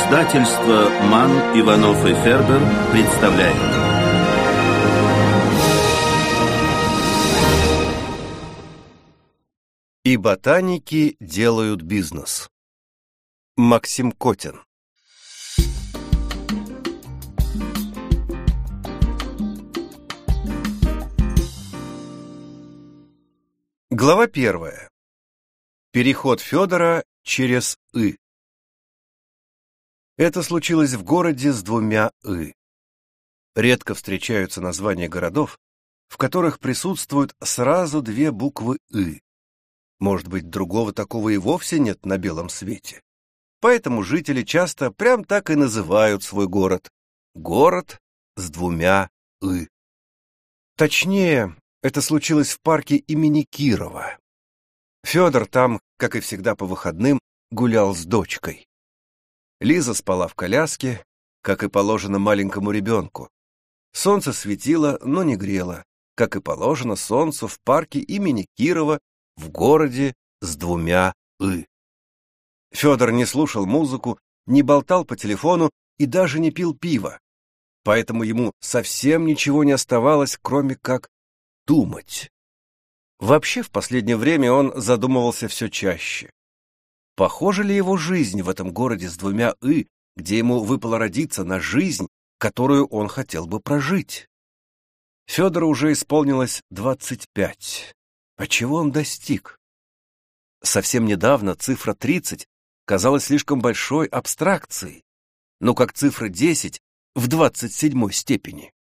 Издательство «Ман, Иванов и Фербер» представляет. И ботаники делают бизнес. Максим Котин Глава первая. Переход Федора через «ы». Это случилось в городе с двумя «ы». Редко встречаются названия городов, в которых присутствуют сразу две буквы «ы». Может быть, другого такого и вовсе нет на белом свете. Поэтому жители часто прям так и называют свой город. Город с двумя «ы». Точнее, это случилось в парке имени Кирова. Федор там, как и всегда по выходным, гулял с дочкой. Лиза спала в коляске, как и положено маленькому ребенку. Солнце светило, но не грело, как и положено солнцу в парке имени Кирова в городе с двумя «ы». Федор не слушал музыку, не болтал по телефону и даже не пил пиво. Поэтому ему совсем ничего не оставалось, кроме как думать. Вообще, в последнее время он задумывался все чаще. Похожа ли его жизнь в этом городе с двумя «и», где ему выпало родиться, на жизнь, которую он хотел бы прожить? Федору уже исполнилось 25. А чего он достиг? Совсем недавно цифра 30 казалась слишком большой абстракцией, но как цифра 10 в 27 степени.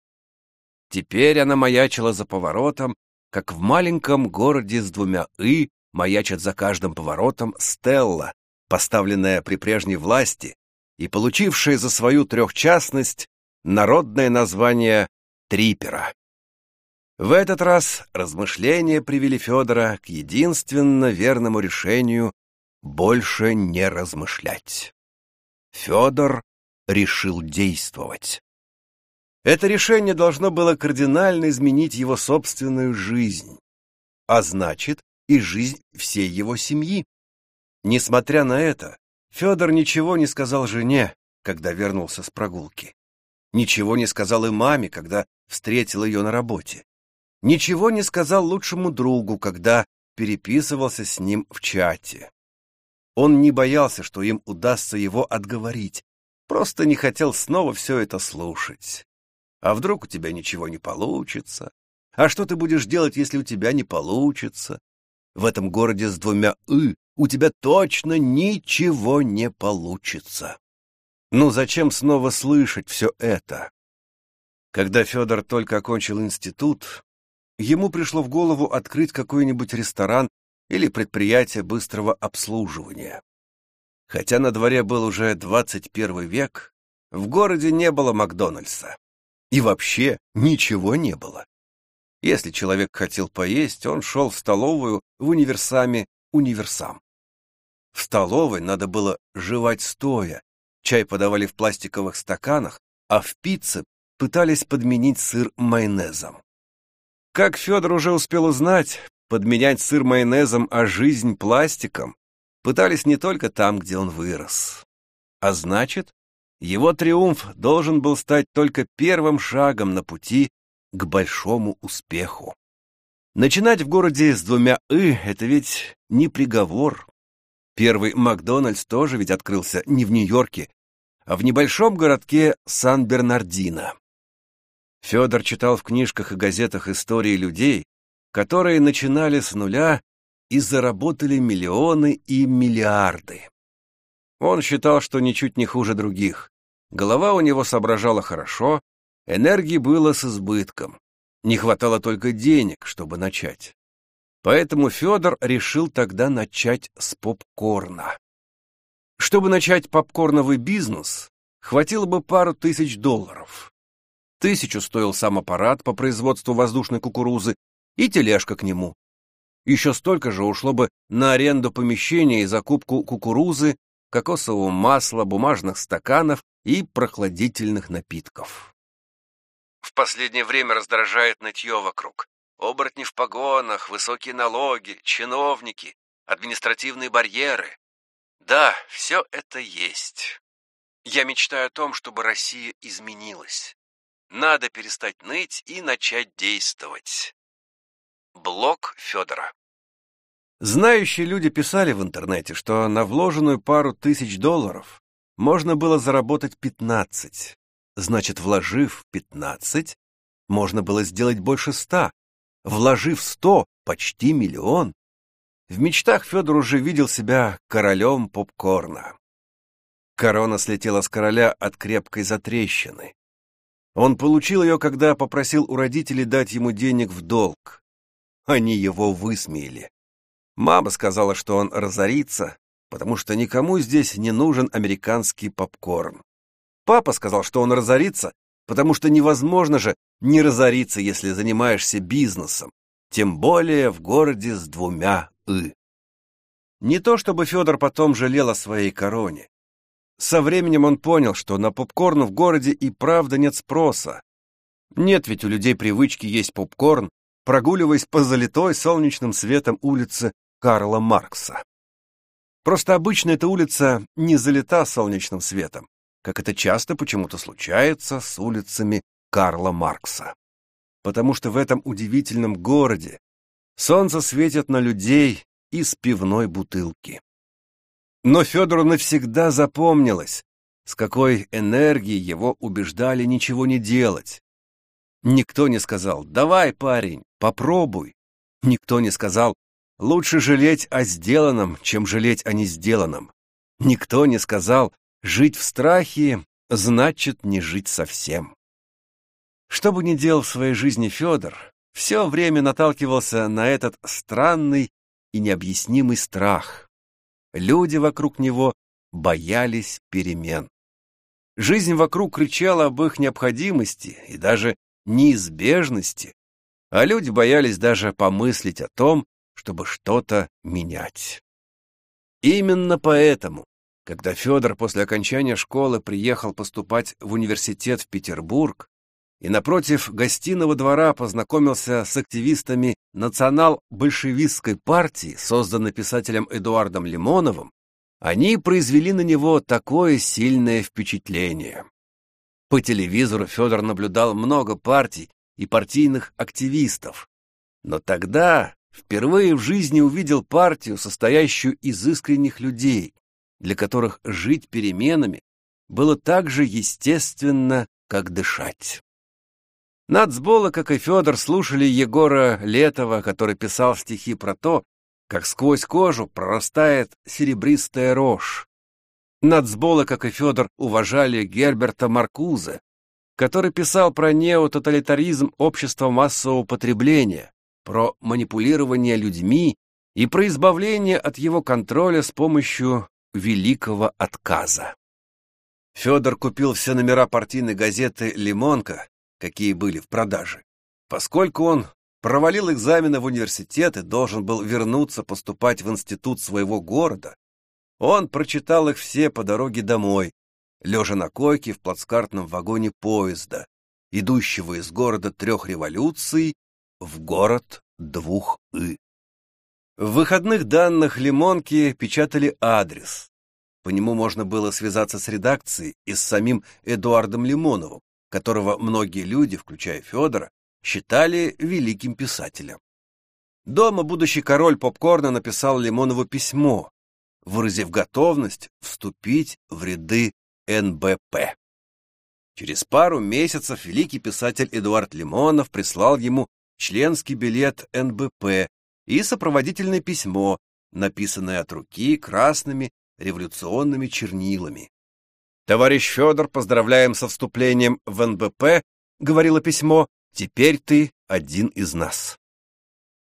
Теперь она маячила за поворотом, как в маленьком городе с двумя «и» маячит за каждым поворотом Стелла, поставленная при прежней власти и получившая за свою трехчастность народное название Трипера. В этот раз размышления привели Федора к единственно верному решению больше не размышлять. Федор решил действовать. Это решение должно было кардинально изменить его собственную жизнь, а значит и жизнь всей его семьи. Несмотря на это, Федор ничего не сказал жене, когда вернулся с прогулки. Ничего не сказал и маме, когда встретил ее на работе. Ничего не сказал лучшему другу, когда переписывался с ним в чате. Он не боялся, что им удастся его отговорить, просто не хотел снова все это слушать. А вдруг у тебя ничего не получится? А что ты будешь делать, если у тебя не получится? В этом городе с двумя «ы» у тебя точно ничего не получится. Ну зачем снова слышать все это? Когда Федор только окончил институт, ему пришло в голову открыть какой-нибудь ресторан или предприятие быстрого обслуживания. Хотя на дворе был уже 21 век, в городе не было Макдональдса. И вообще ничего не было. Если человек хотел поесть, он шел в столовую в универсаме «Универсам». В столовой надо было жевать стоя, чай подавали в пластиковых стаканах, а в пицце пытались подменить сыр майонезом. Как Федор уже успел узнать, подменять сыр майонезом, а жизнь пластиком пытались не только там, где он вырос. А значит, его триумф должен был стать только первым шагом на пути к большому успеху. Начинать в городе с двумя «ы» — это ведь не приговор. Первый Макдональдс тоже ведь открылся не в Нью-Йорке, а в небольшом городке Сан-Бернардино. Федор читал в книжках и газетах истории людей, которые начинали с нуля и заработали миллионы и миллиарды. Он считал, что ничуть не хуже других. Голова у него соображала хорошо, энергии было с избытком. Не хватало только денег, чтобы начать. Поэтому Федор решил тогда начать с попкорна. Чтобы начать попкорновый бизнес, хватило бы пару тысяч долларов. Тысячу стоил сам аппарат по производству воздушной кукурузы и тележка к нему. Еще столько же ушло бы на аренду помещения и закупку кукурузы кокосового масла, бумажных стаканов и прохладительных напитков. В последнее время раздражает нытье вокруг. Оборотни в погонах, высокие налоги, чиновники, административные барьеры. Да, все это есть. Я мечтаю о том, чтобы Россия изменилась. Надо перестать ныть и начать действовать. Блог Федора Знающие люди писали в интернете, что на вложенную пару тысяч долларов можно было заработать 15. Значит, вложив 15, можно было сделать больше 100. Вложив 100, почти миллион. В мечтах Федор уже видел себя королем попкорна. Корона слетела с короля от крепкой затрещины. Он получил ее, когда попросил у родителей дать ему денег в долг. Они его высмеяли. Мама сказала, что он разорится, потому что никому здесь не нужен американский попкорн. Папа сказал, что он разорится, потому что невозможно же не разориться, если занимаешься бизнесом, тем более в городе с двумя «ы». Не то чтобы Федор потом жалел о своей короне. Со временем он понял, что на попкорн в городе и правда нет спроса. Нет ведь у людей привычки есть попкорн, прогуливаясь по залитой солнечным светом улице Карла Маркса. Просто обычно эта улица не залита солнечным светом, как это часто почему-то случается с улицами Карла Маркса. Потому что в этом удивительном городе солнце светит на людей из пивной бутылки. Но Федору навсегда запомнилось, с какой энергией его убеждали ничего не делать. Никто не сказал «давай, парень, попробуй». Никто не сказал «лучше жалеть о сделанном, чем жалеть о несделанном». Никто не сказал «жить в страхе значит не жить совсем». Что бы ни делал в своей жизни Федор, все время наталкивался на этот странный и необъяснимый страх. Люди вокруг него боялись перемен. Жизнь вокруг кричала об их необходимости и даже неизбежности, а люди боялись даже помыслить о том, чтобы что-то менять. Именно поэтому, когда Федор после окончания школы приехал поступать в университет в Петербург, и напротив гостиного двора познакомился с активистами национал-большевистской партии, созданной писателем Эдуардом Лимоновым, они произвели на него такое сильное впечатление. По телевизору Федор наблюдал много партий и партийных активистов, но тогда впервые в жизни увидел партию, состоящую из искренних людей, для которых жить переменами было так же естественно, как дышать. Нацбола, как и Федор, слушали Егора Летова, который писал стихи про то, как сквозь кожу прорастает серебристая рожь. Нацбола, как и Федор, уважали Герберта Маркузе, который писал про неототалитаризм общества массового потребления, про манипулирование людьми и про избавление от его контроля с помощью великого отказа. Федор купил все номера партийной газеты «Лимонка», какие были в продаже. Поскольку он провалил экзамены в университет и должен был вернуться поступать в институт своего города, он прочитал их все по дороге домой, лежа на койке в плацкартном вагоне поезда, идущего из города трех революций в город двух «ы». В выходных данных «Лимонки» печатали адрес. По нему можно было связаться с редакцией и с самим Эдуардом Лимоновым, которого многие люди, включая Федора, считали великим писателем. Дома будущий король попкорна написал Лимонову письмо, выразив готовность вступить в ряды НБП. Через пару месяцев великий писатель Эдуард Лимонов прислал ему членский билет НБП и сопроводительное письмо, написанное от руки красными революционными чернилами. «Товарищ Федор, поздравляем со вступлением в НБП», — говорило письмо, «теперь ты один из нас».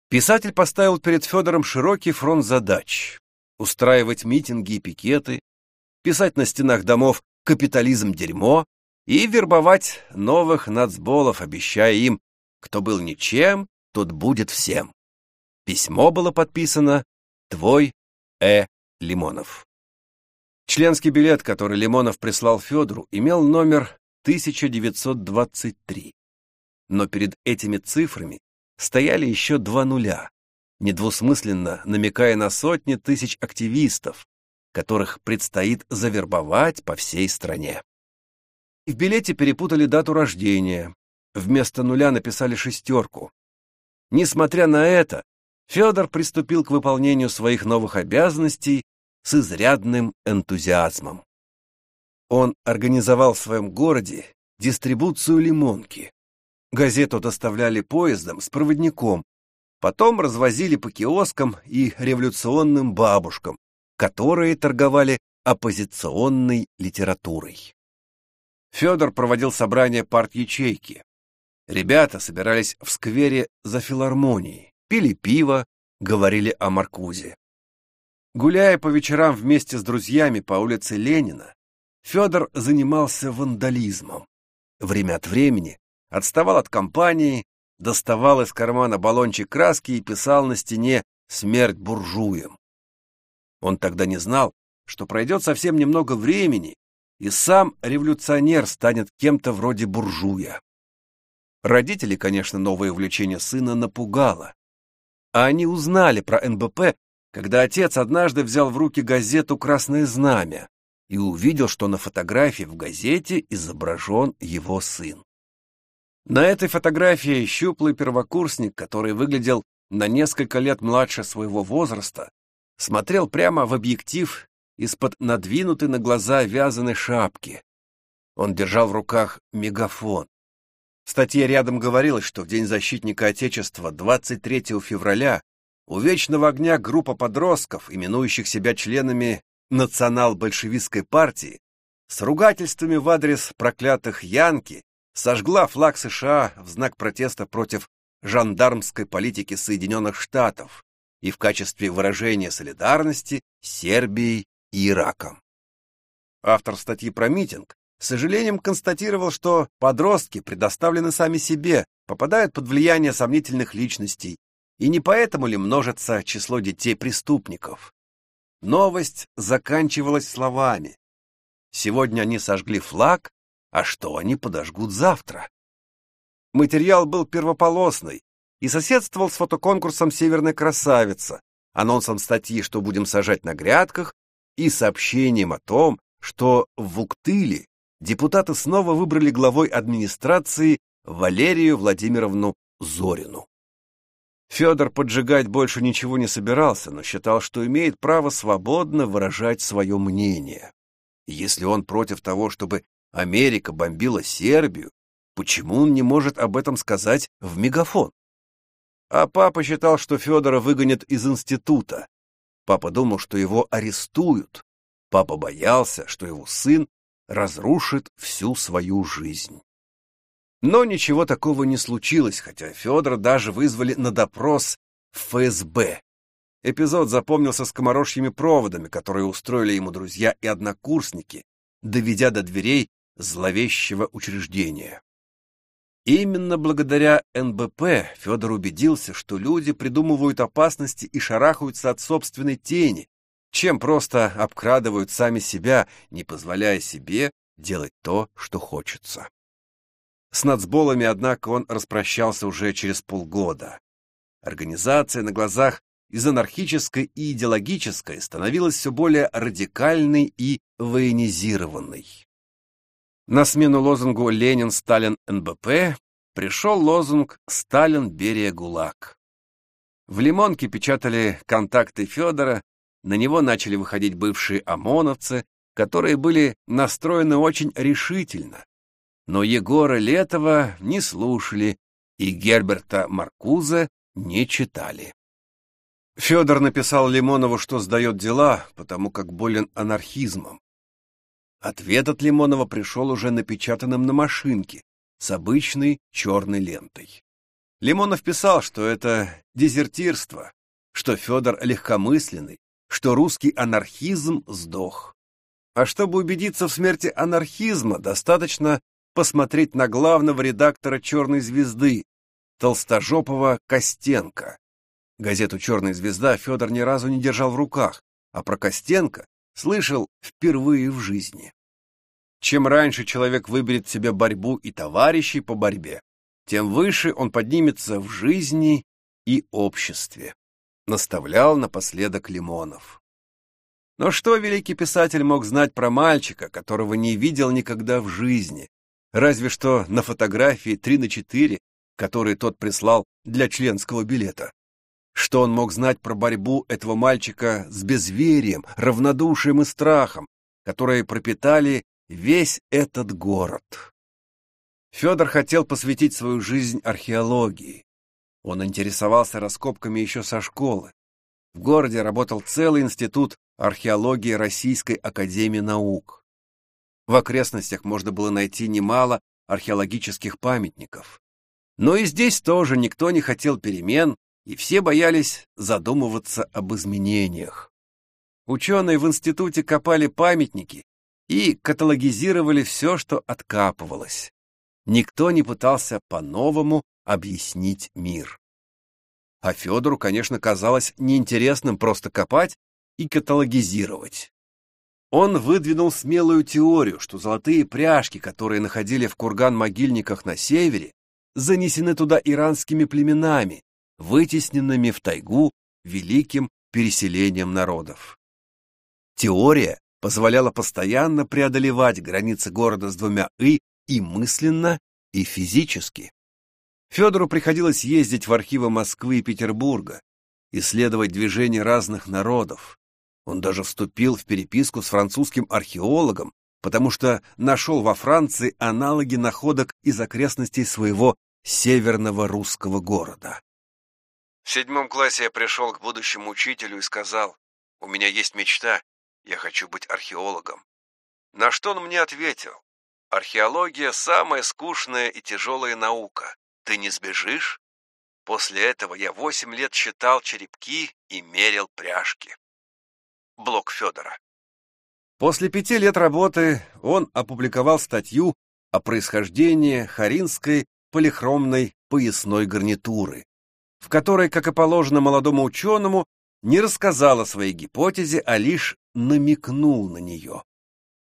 Писатель поставил перед Федором широкий фронт задач — устраивать митинги и пикеты, писать на стенах домов «Капитализм – дерьмо» и вербовать новых нацболов, обещая им, кто был ничем, тот будет всем. Письмо было подписано «Твой Э. Лимонов». Членский билет, который Лимонов прислал Федору, имел номер 1923. Но перед этими цифрами стояли еще два нуля, недвусмысленно намекая на сотни тысяч активистов, которых предстоит завербовать по всей стране. В билете перепутали дату рождения. Вместо нуля написали шестерку. Несмотря на это, Федор приступил к выполнению своих новых обязанностей с изрядным энтузиазмом. Он организовал в своем городе дистрибуцию лимонки. Газету доставляли поездом с проводником, потом развозили по киоскам и революционным бабушкам, которые торговали оппозиционной литературой. Федор проводил собрание парт-ячейки. Ребята собирались в сквере за филармонией, пили пиво, говорили о Маркузе. Гуляя по вечерам вместе с друзьями по улице Ленина, Федор занимался вандализмом. Время от времени отставал от компании, доставал из кармана баллончик краски и писал на стене «Смерть буржуям». Он тогда не знал, что пройдет совсем немного времени, и сам революционер станет кем-то вроде буржуя. Родители, конечно, новое увлечение сына напугало. А они узнали про НБП, когда отец однажды взял в руки газету «Красное знамя» и увидел, что на фотографии в газете изображен его сын. На этой фотографии щуплый первокурсник, который выглядел на несколько лет младше своего возраста, смотрел прямо в объектив из-под надвинутой на глаза вязаной шапки. Он держал в руках мегафон. В статье рядом говорилось, что в День защитника Отечества 23 февраля у Вечного огня группа подростков, именующих себя членами национал-большевистской партии, с ругательствами в адрес проклятых Янки сожгла флаг США в знак протеста против жандармской политики Соединенных Штатов и в качестве выражения солидарности с Сербией и Ираком. Автор статьи про митинг с сожалением констатировал, что подростки предоставлены сами себе, попадают под влияние сомнительных личностей, и не поэтому ли множится число детей-преступников. Новость заканчивалась словами. Сегодня они сожгли флаг, а что они подожгут завтра? Материал был первополосный и соседствовал с фотоконкурсом «Северная красавица», анонсом статьи, что будем сажать на грядках, и сообщением о том, что в Вуктыле депутаты снова выбрали главой администрации Валерию Владимировну Зорину. Федор поджигать больше ничего не собирался, но считал, что имеет право свободно выражать свое мнение. если он против того, чтобы Америка бомбила Сербию, почему он не может об этом сказать в мегафон? А папа считал, что Федора выгонят из института, Папа думал, что его арестуют. Папа боялся, что его сын разрушит всю свою жизнь. Но ничего такого не случилось, хотя Федора даже вызвали на допрос в ФСБ. Эпизод запомнился скоморожьими проводами, которые устроили ему друзья и однокурсники, доведя до дверей зловещего учреждения. Именно благодаря НБП Федор убедился, что люди придумывают опасности и шарахаются от собственной тени, чем просто обкрадывают сами себя, не позволяя себе делать то, что хочется. С нацболами, однако, он распрощался уже через полгода. Организация на глазах из анархической и идеологической становилась все более радикальной и военизированной. На смену лозунгу «Ленин, Сталин, НБП» пришел лозунг «Сталин, Берия, ГУЛАГ». В «Лимонке» печатали контакты Федора, на него начали выходить бывшие ОМОНовцы, которые были настроены очень решительно. Но Егора Летова не слушали и Герберта Маркуза не читали. Федор написал Лимонову, что сдает дела, потому как болен анархизмом. Ответ от Лимонова пришел уже напечатанным на машинке с обычной черной лентой. Лимонов писал, что это дезертирство, что Федор легкомысленный, что русский анархизм сдох. А чтобы убедиться в смерти анархизма, достаточно посмотреть на главного редактора «Черной звезды» Толстожопова Костенко. Газету «Черная звезда» Федор ни разу не держал в руках, а про Костенко слышал впервые в жизни. Чем раньше человек выберет себе борьбу и товарищей по борьбе, тем выше он поднимется в жизни и обществе, наставлял напоследок Лимонов. Но что великий писатель мог знать про мальчика, которого не видел никогда в жизни? Разве что на фотографии 3 на 4, которые тот прислал для членского билета. Что он мог знать про борьбу этого мальчика с безверием, равнодушием и страхом, которые пропитали весь этот город? Федор хотел посвятить свою жизнь археологии. Он интересовался раскопками еще со школы. В городе работал целый институт археологии Российской академии наук. В окрестностях можно было найти немало археологических памятников. Но и здесь тоже никто не хотел перемен, и все боялись задумываться об изменениях. Ученые в институте копали памятники и каталогизировали все, что откапывалось. Никто не пытался по-новому объяснить мир. А Федору, конечно, казалось неинтересным просто копать и каталогизировать. Он выдвинул смелую теорию, что золотые пряжки, которые находили в курган-могильниках на севере, занесены туда иранскими племенами, вытесненными в тайгу великим переселением народов. Теория позволяла постоянно преодолевать границы города с двумя «и» и мысленно, и физически. Федору приходилось ездить в архивы Москвы и Петербурга, исследовать движения разных народов. Он даже вступил в переписку с французским археологом, потому что нашел во Франции аналоги находок из окрестностей своего северного русского города. В седьмом классе я пришел к будущему учителю и сказал, «У меня есть мечта, я хочу быть археологом». На что он мне ответил, «Археология – самая скучная и тяжелая наука. Ты не сбежишь?» После этого я восемь лет считал черепки и мерил пряжки. Блок Федора. После пяти лет работы он опубликовал статью о происхождении харинской полихромной поясной гарнитуры, в которой, как и положено молодому ученому, не рассказал о своей гипотезе, а лишь намекнул на нее.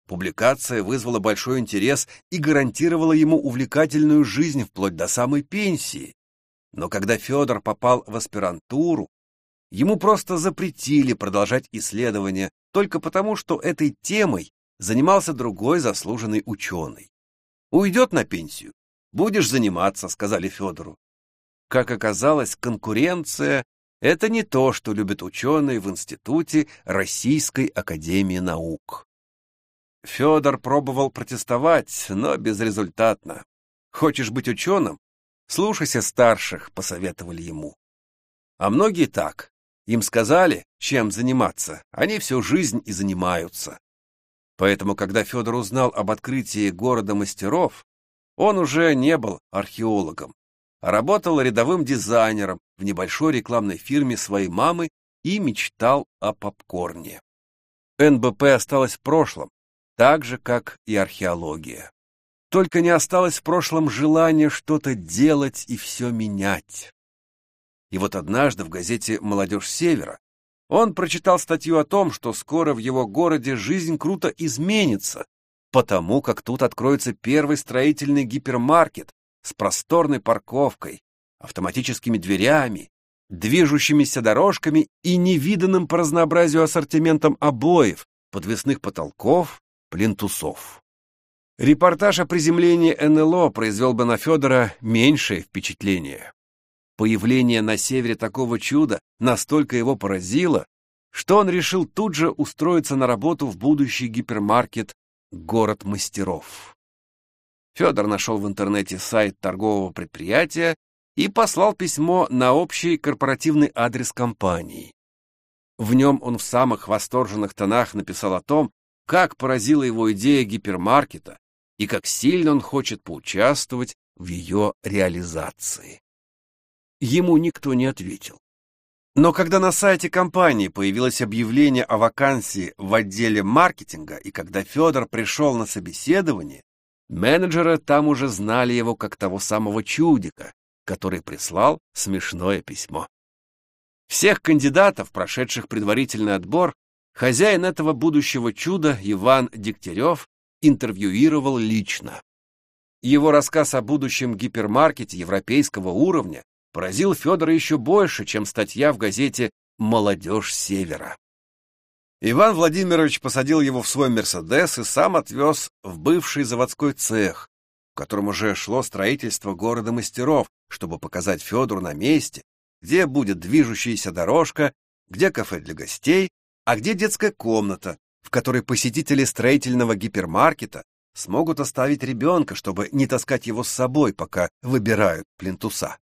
Публикация вызвала большой интерес и гарантировала ему увлекательную жизнь вплоть до самой пенсии. Но когда Федор попал в аспирантуру, ему просто запретили продолжать исследования только потому, что этой темой занимался другой заслуженный ученый. Уйдет на пенсию, будешь заниматься, сказали Федору. Как оказалось, конкуренция — это не то, что любят ученые в Институте Российской Академии Наук. Федор пробовал протестовать, но безрезультатно. Хочешь быть ученым? Слушайся старших, посоветовали ему. А многие так. Им сказали, чем заниматься, они всю жизнь и занимаются. Поэтому, когда Федор узнал об открытии города мастеров, он уже не был археологом, а работал рядовым дизайнером в небольшой рекламной фирме своей мамы и мечтал о попкорне. НБП осталось в прошлом, так же, как и археология. Только не осталось в прошлом желания что-то делать и все менять. И вот однажды в газете «Молодежь Севера» он прочитал статью о том, что скоро в его городе жизнь круто изменится, потому как тут откроется первый строительный гипермаркет с просторной парковкой, автоматическими дверями, движущимися дорожками и невиданным по разнообразию ассортиментом обоев, подвесных потолков, плинтусов. Репортаж о приземлении НЛО произвел бы на Федора меньшее впечатление. Появление на севере такого чуда настолько его поразило, что он решил тут же устроиться на работу в будущий гипермаркет «Город мастеров». Федор нашел в интернете сайт торгового предприятия и послал письмо на общий корпоративный адрес компании. В нем он в самых восторженных тонах написал о том, как поразила его идея гипермаркета, и как сильно он хочет поучаствовать в ее реализации. Ему никто не ответил. Но когда на сайте компании появилось объявление о вакансии в отделе маркетинга, и когда Федор пришел на собеседование, менеджеры там уже знали его как того самого чудика, который прислал смешное письмо. Всех кандидатов, прошедших предварительный отбор, хозяин этого будущего чуда Иван Дегтярев интервьюировал лично. Его рассказ о будущем гипермаркете европейского уровня поразил Федора еще больше, чем статья в газете «Молодежь Севера». Иван Владимирович посадил его в свой «Мерседес» и сам отвез в бывший заводской цех, в котором уже шло строительство города мастеров, чтобы показать Федору на месте, где будет движущаяся дорожка, где кафе для гостей, а где детская комната, в которой посетители строительного гипермаркета смогут оставить ребенка, чтобы не таскать его с собой, пока выбирают плинтуса.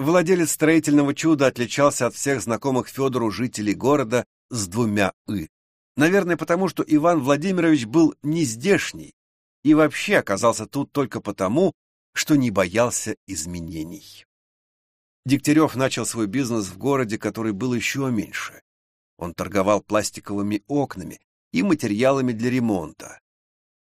Владелец строительного чуда отличался от всех знакомых Федору жителей города с двумя «ы». Наверное, потому что Иван Владимирович был не здешний и вообще оказался тут только потому, что не боялся изменений. Дегтярев начал свой бизнес в городе, который был еще меньше. Он торговал пластиковыми окнами и материалами для ремонта.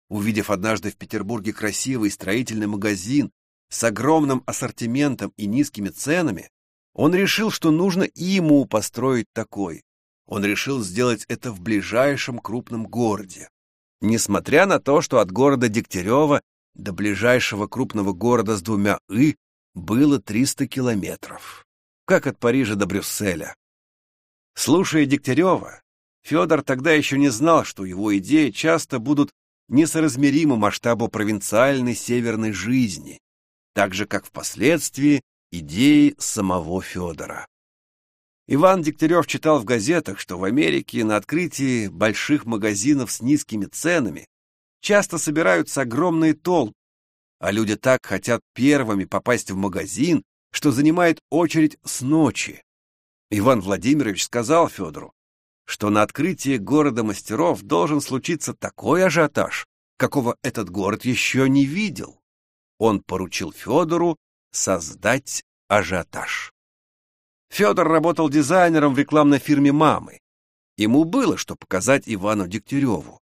Увидев однажды в Петербурге красивый строительный магазин с огромным ассортиментом и низкими ценами, он решил, что нужно и ему построить такой. Он решил сделать это в ближайшем крупном городе. Несмотря на то, что от города Дегтярева до ближайшего крупного города с двумя «ы» было 300 километров, как от Парижа до Брюсселя. Слушая Дегтярева, Федор тогда еще не знал, что его идеи часто будут несоразмеримы масштабу провинциальной северной жизни, так же, как впоследствии идеи самого Федора. Иван Дегтярев читал в газетах, что в Америке на открытии больших магазинов с низкими ценами часто собираются огромные толпы, а люди так хотят первыми попасть в магазин, что занимает очередь с ночи. Иван Владимирович сказал Федору, что на открытии города мастеров должен случиться такой ажиотаж, какого этот город еще не видел. Он поручил Федору создать ажиотаж. Федор работал дизайнером в рекламной фирме мамы. Ему было что показать Ивану Дегтяреву.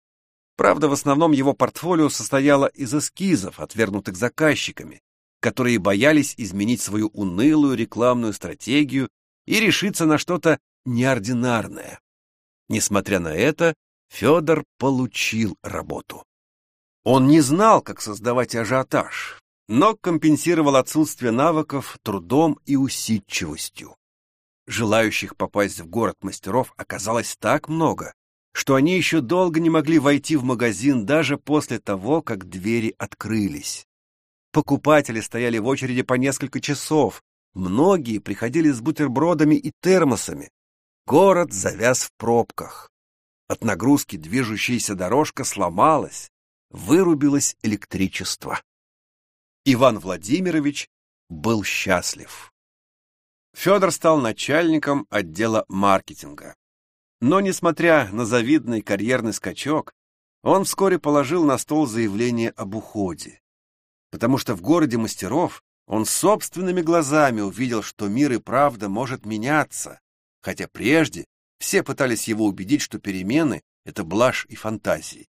Правда, в основном его портфолио состояло из эскизов, отвергнутых заказчиками, которые боялись изменить свою унылую рекламную стратегию и решиться на что-то неординарное. Несмотря на это, Федор получил работу. Он не знал, как создавать ажиотаж, но компенсировал отсутствие навыков трудом и усидчивостью. Желающих попасть в город мастеров оказалось так много, что они еще долго не могли войти в магазин даже после того, как двери открылись. Покупатели стояли в очереди по несколько часов, многие приходили с бутербродами и термосами. Город завяз в пробках. От нагрузки движущаяся дорожка сломалась, вырубилось электричество. Иван Владимирович был счастлив. Федор стал начальником отдела маркетинга. Но, несмотря на завидный карьерный скачок, он вскоре положил на стол заявление об уходе. Потому что в городе мастеров он собственными глазами увидел, что мир и правда может меняться, хотя прежде все пытались его убедить, что перемены — это блажь и фантазии.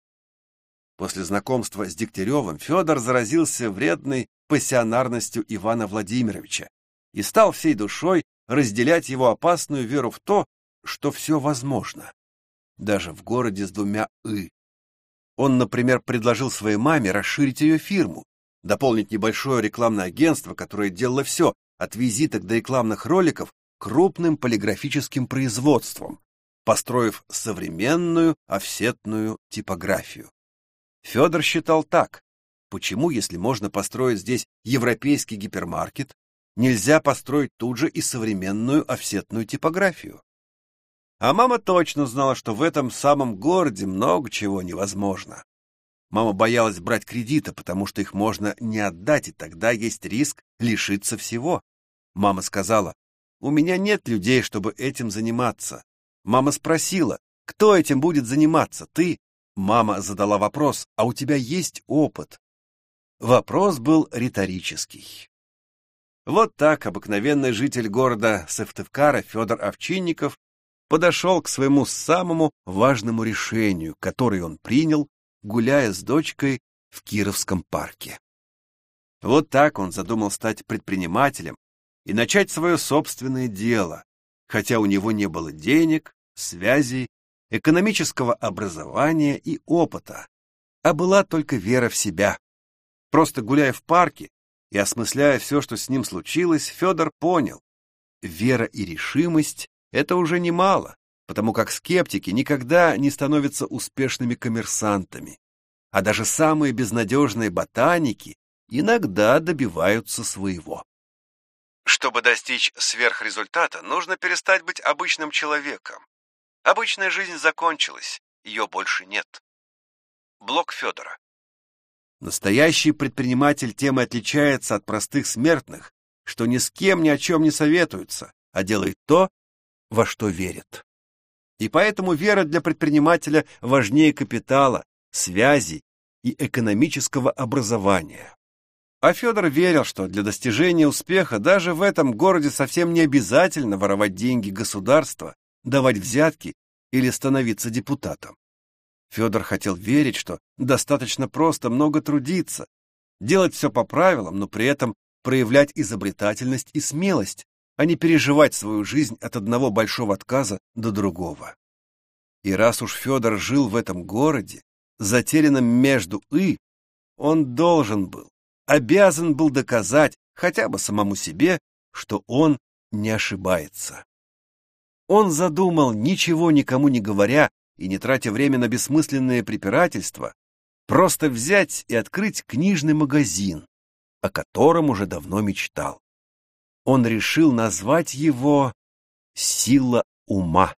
После знакомства с Дегтяревым Федор заразился вредной пассионарностью Ивана Владимировича и стал всей душой разделять его опасную веру в то, что все возможно, даже в городе с двумя «ы». Он, например, предложил своей маме расширить ее фирму, дополнить небольшое рекламное агентство, которое делало все, от визиток до рекламных роликов, крупным полиграфическим производством, построив современную офсетную типографию. Федор считал так. Почему, если можно построить здесь европейский гипермаркет, нельзя построить тут же и современную офсетную типографию? А мама точно знала, что в этом самом городе много чего невозможно. Мама боялась брать кредиты, потому что их можно не отдать, и тогда есть риск лишиться всего. Мама сказала, у меня нет людей, чтобы этим заниматься. Мама спросила, кто этим будет заниматься, ты? Мама задала вопрос, а у тебя есть опыт? Вопрос был риторический. Вот так обыкновенный житель города Сыктывкара Федор Овчинников подошел к своему самому важному решению, которое он принял, гуляя с дочкой в Кировском парке. Вот так он задумал стать предпринимателем и начать свое собственное дело, хотя у него не было денег, связей, экономического образования и опыта, а была только вера в себя. Просто гуляя в парке и осмысляя все, что с ним случилось, Федор понял, вера и решимость это уже немало. потому как скептики никогда не становятся успешными коммерсантами, а даже самые безнадежные ботаники иногда добиваются своего. Чтобы достичь сверхрезультата, нужно перестать быть обычным человеком. Обычная жизнь закончилась, ее больше нет. Блок Федора. Настоящий предприниматель тем и отличается от простых смертных, что ни с кем ни о чем не советуется, а делает то, во что верит. И поэтому вера для предпринимателя важнее капитала, связей и экономического образования. А Федор верил, что для достижения успеха даже в этом городе совсем не обязательно воровать деньги государства, давать взятки или становиться депутатом. Федор хотел верить, что достаточно просто много трудиться, делать все по правилам, но при этом проявлять изобретательность и смелость, а не переживать свою жизнь от одного большого отказа до другого. И раз уж Федор жил в этом городе, затерянном между «и», он должен был, обязан был доказать хотя бы самому себе, что он не ошибается. Он задумал, ничего никому не говоря и не тратя время на бессмысленные препирательства, просто взять и открыть книжный магазин, о котором уже давно мечтал. Он решил назвать его «Сила ума».